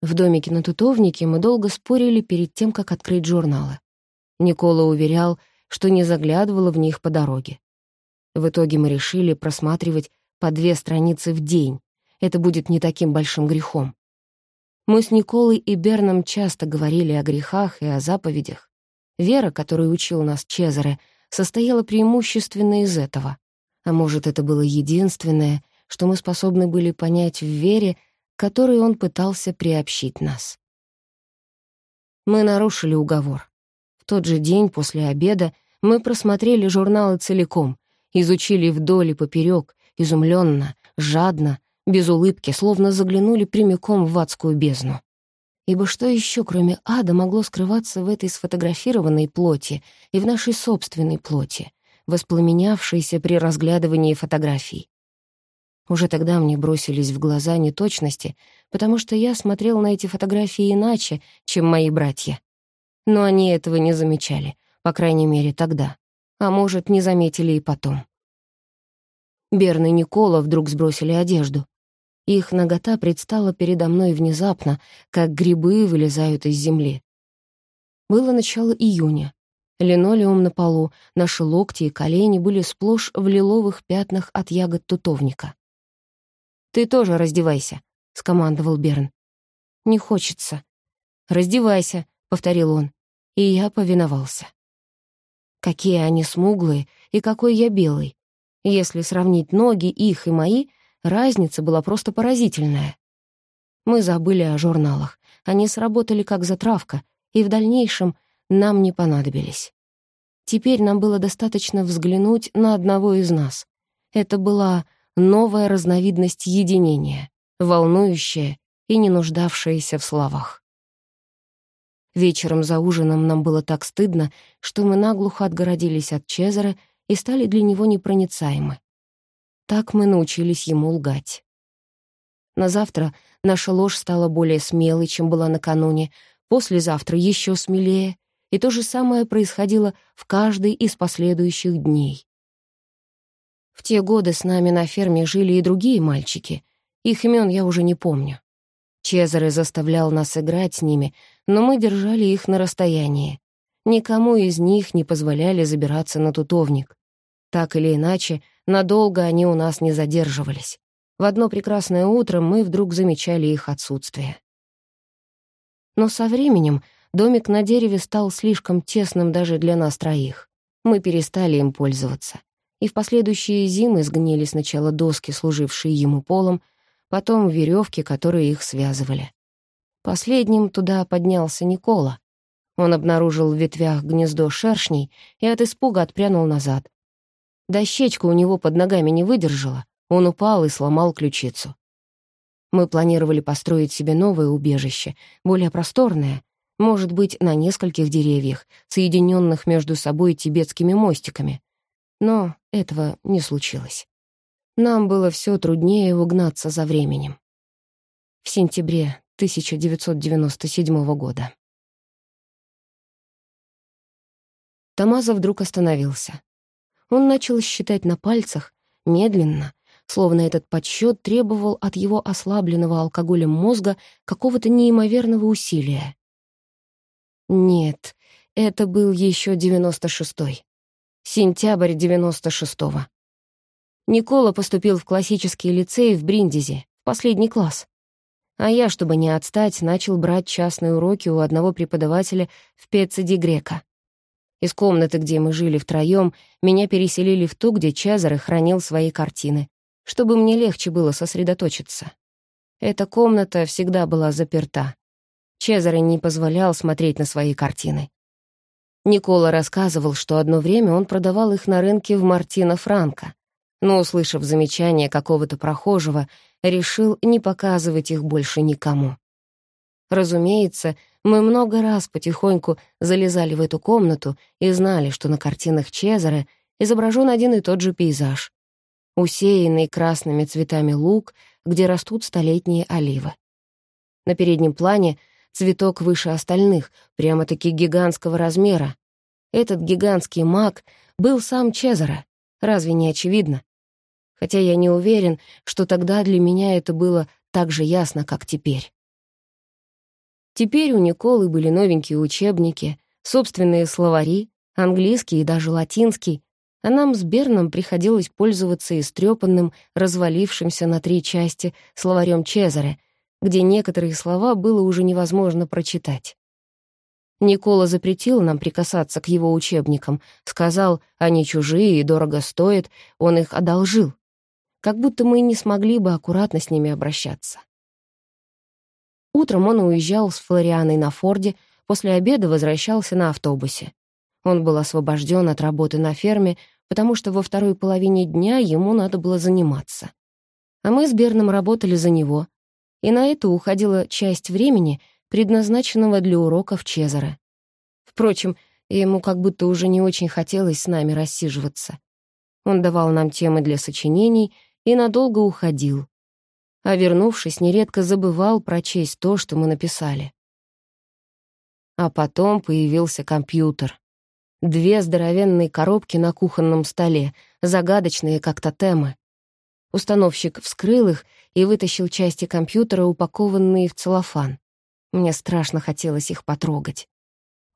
В домике на Тутовнике мы долго спорили перед тем, как открыть журналы. Никола уверял, что не заглядывала в них по дороге. В итоге мы решили просматривать по две страницы в день. Это будет не таким большим грехом. Мы с Николой и Берном часто говорили о грехах и о заповедях. Вера, которую учил нас Чезаре, состояла преимущественно из этого. А может, это было единственное, что мы способны были понять в вере, которой он пытался приобщить нас. Мы нарушили уговор. В тот же день после обеда мы просмотрели журналы целиком, изучили вдоль и поперек, изумленно, жадно, без улыбки, словно заглянули прямиком в адскую бездну. Ибо что еще, кроме ада, могло скрываться в этой сфотографированной плоти и в нашей собственной плоти, воспламенявшейся при разглядывании фотографий? Уже тогда мне бросились в глаза неточности, потому что я смотрел на эти фотографии иначе, чем мои братья. Но они этого не замечали, по крайней мере, тогда. А может, не заметили и потом. Берн и Никола вдруг сбросили одежду. Их нагота предстала передо мной внезапно, как грибы вылезают из земли. Было начало июня. Линолеум на полу, наши локти и колени были сплошь в лиловых пятнах от ягод тутовника. «Ты тоже раздевайся», — скомандовал Берн. «Не хочется». «Раздевайся», — повторил он, и я повиновался. Какие они смуглые и какой я белый. Если сравнить ноги их и мои, разница была просто поразительная. Мы забыли о журналах. Они сработали как затравка, и в дальнейшем нам не понадобились. Теперь нам было достаточно взглянуть на одного из нас. Это была новая разновидность единения, волнующая и не нуждавшаяся в словах. Вечером за ужином нам было так стыдно, что мы наглухо отгородились от Чезаре и стали для него непроницаемы. Так мы научились ему лгать. На завтра наша ложь стала более смелой, чем была накануне, послезавтра еще смелее, и то же самое происходило в каждый из последующих дней. В те годы с нами на ферме жили и другие мальчики. Их имен я уже не помню. Чезаре заставлял нас играть с ними, но мы держали их на расстоянии. Никому из них не позволяли забираться на тутовник. Так или иначе, надолго они у нас не задерживались. В одно прекрасное утро мы вдруг замечали их отсутствие. Но со временем домик на дереве стал слишком тесным даже для нас троих. Мы перестали им пользоваться и в последующие зимы сгнили сначала доски, служившие ему полом, потом веревки, которые их связывали. Последним туда поднялся Никола. Он обнаружил в ветвях гнездо шершней и от испуга отпрянул назад. Дощечка у него под ногами не выдержала, он упал и сломал ключицу. Мы планировали построить себе новое убежище, более просторное, может быть, на нескольких деревьях, соединенных между собой тибетскими мостиками, но этого не случилось. Нам было все труднее угнаться за временем. В сентябре 1997 года. Тамаза вдруг остановился. Он начал считать на пальцах, медленно, словно этот подсчет требовал от его ослабленного алкоголем мозга какого-то неимоверного усилия. Нет, это был еще девяносто шестой. Сентябрь 96-го. Никола поступил в классический лицей в Бриндизе, в последний класс. А я, чтобы не отстать, начал брать частные уроки у одного преподавателя в Пецеди Грека. Из комнаты, где мы жили втроём, меня переселили в ту, где Чезаре хранил свои картины, чтобы мне легче было сосредоточиться. Эта комната всегда была заперта. Чезаре не позволял смотреть на свои картины. Никола рассказывал, что одно время он продавал их на рынке в Мартино Франко, но, услышав замечание какого-то прохожего, решил не показывать их больше никому. Разумеется, мы много раз потихоньку залезали в эту комнату и знали, что на картинах Чезаре изображен один и тот же пейзаж. Усеянный красными цветами луг, где растут столетние оливы. На переднем плане цветок выше остальных, прямо-таки гигантского размера. Этот гигантский маг был сам Чезаре, разве не очевидно? Хотя я не уверен, что тогда для меня это было так же ясно, как теперь. Теперь у Николы были новенькие учебники, собственные словари, английский и даже латинский, а нам с Берном приходилось пользоваться истрепанным, развалившимся на три части словарем Чезаре, где некоторые слова было уже невозможно прочитать. Никола запретил нам прикасаться к его учебникам, сказал, они чужие и дорого стоят, он их одолжил. Как будто мы не смогли бы аккуратно с ними обращаться. Утром он уезжал с Флорианой на Форде, после обеда возвращался на автобусе. Он был освобожден от работы на ферме, потому что во второй половине дня ему надо было заниматься. А мы с Берном работали за него, и на это уходила часть времени, предназначенного для уроков Чезаре. Впрочем, ему как будто уже не очень хотелось с нами рассиживаться. Он давал нам темы для сочинений и надолго уходил. А вернувшись, нередко забывал прочесть то, что мы написали. А потом появился компьютер. Две здоровенные коробки на кухонном столе, загадочные как тотемы. Установщик вскрыл их и вытащил части компьютера, упакованные в целлофан. Мне страшно хотелось их потрогать.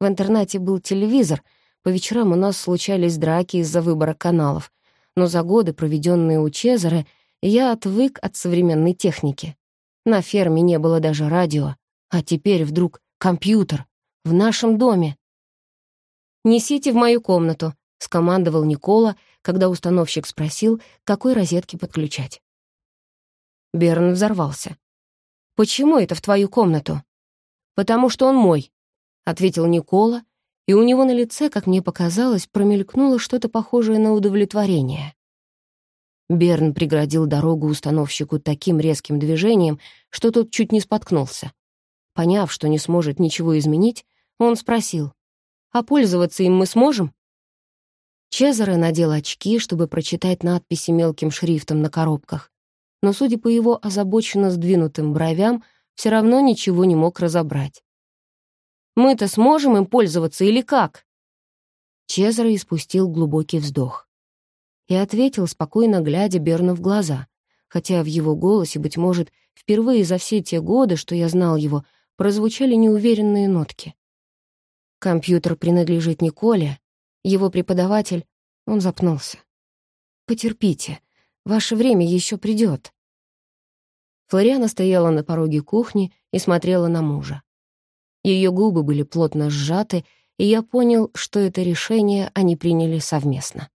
В интернате был телевизор, по вечерам у нас случались драки из-за выбора каналов, но за годы, проведенные у Чезаре, я отвык от современной техники. На ферме не было даже радио, а теперь вдруг компьютер в нашем доме. «Несите в мою комнату», — скомандовал Никола, когда установщик спросил, какой розетки подключать. Берн взорвался. «Почему это в твою комнату?» «Потому что он мой», — ответил Никола, и у него на лице, как мне показалось, промелькнуло что-то похожее на удовлетворение. Берн преградил дорогу установщику таким резким движением, что тот чуть не споткнулся. Поняв, что не сможет ничего изменить, он спросил, а пользоваться им мы сможем?» Чезаре надел очки, чтобы прочитать надписи мелким шрифтом на коробках, но, судя по его озабоченно сдвинутым бровям, все равно ничего не мог разобрать. «Мы-то сможем им пользоваться или как?» Чезаре испустил глубокий вздох и ответил, спокойно глядя Берну в глаза, хотя в его голосе, быть может, впервые за все те годы, что я знал его, прозвучали неуверенные нотки. Компьютер принадлежит Николе, его преподаватель, он запнулся. «Потерпите, ваше время еще придет. Флориана стояла на пороге кухни и смотрела на мужа. Ее губы были плотно сжаты, и я понял, что это решение они приняли совместно.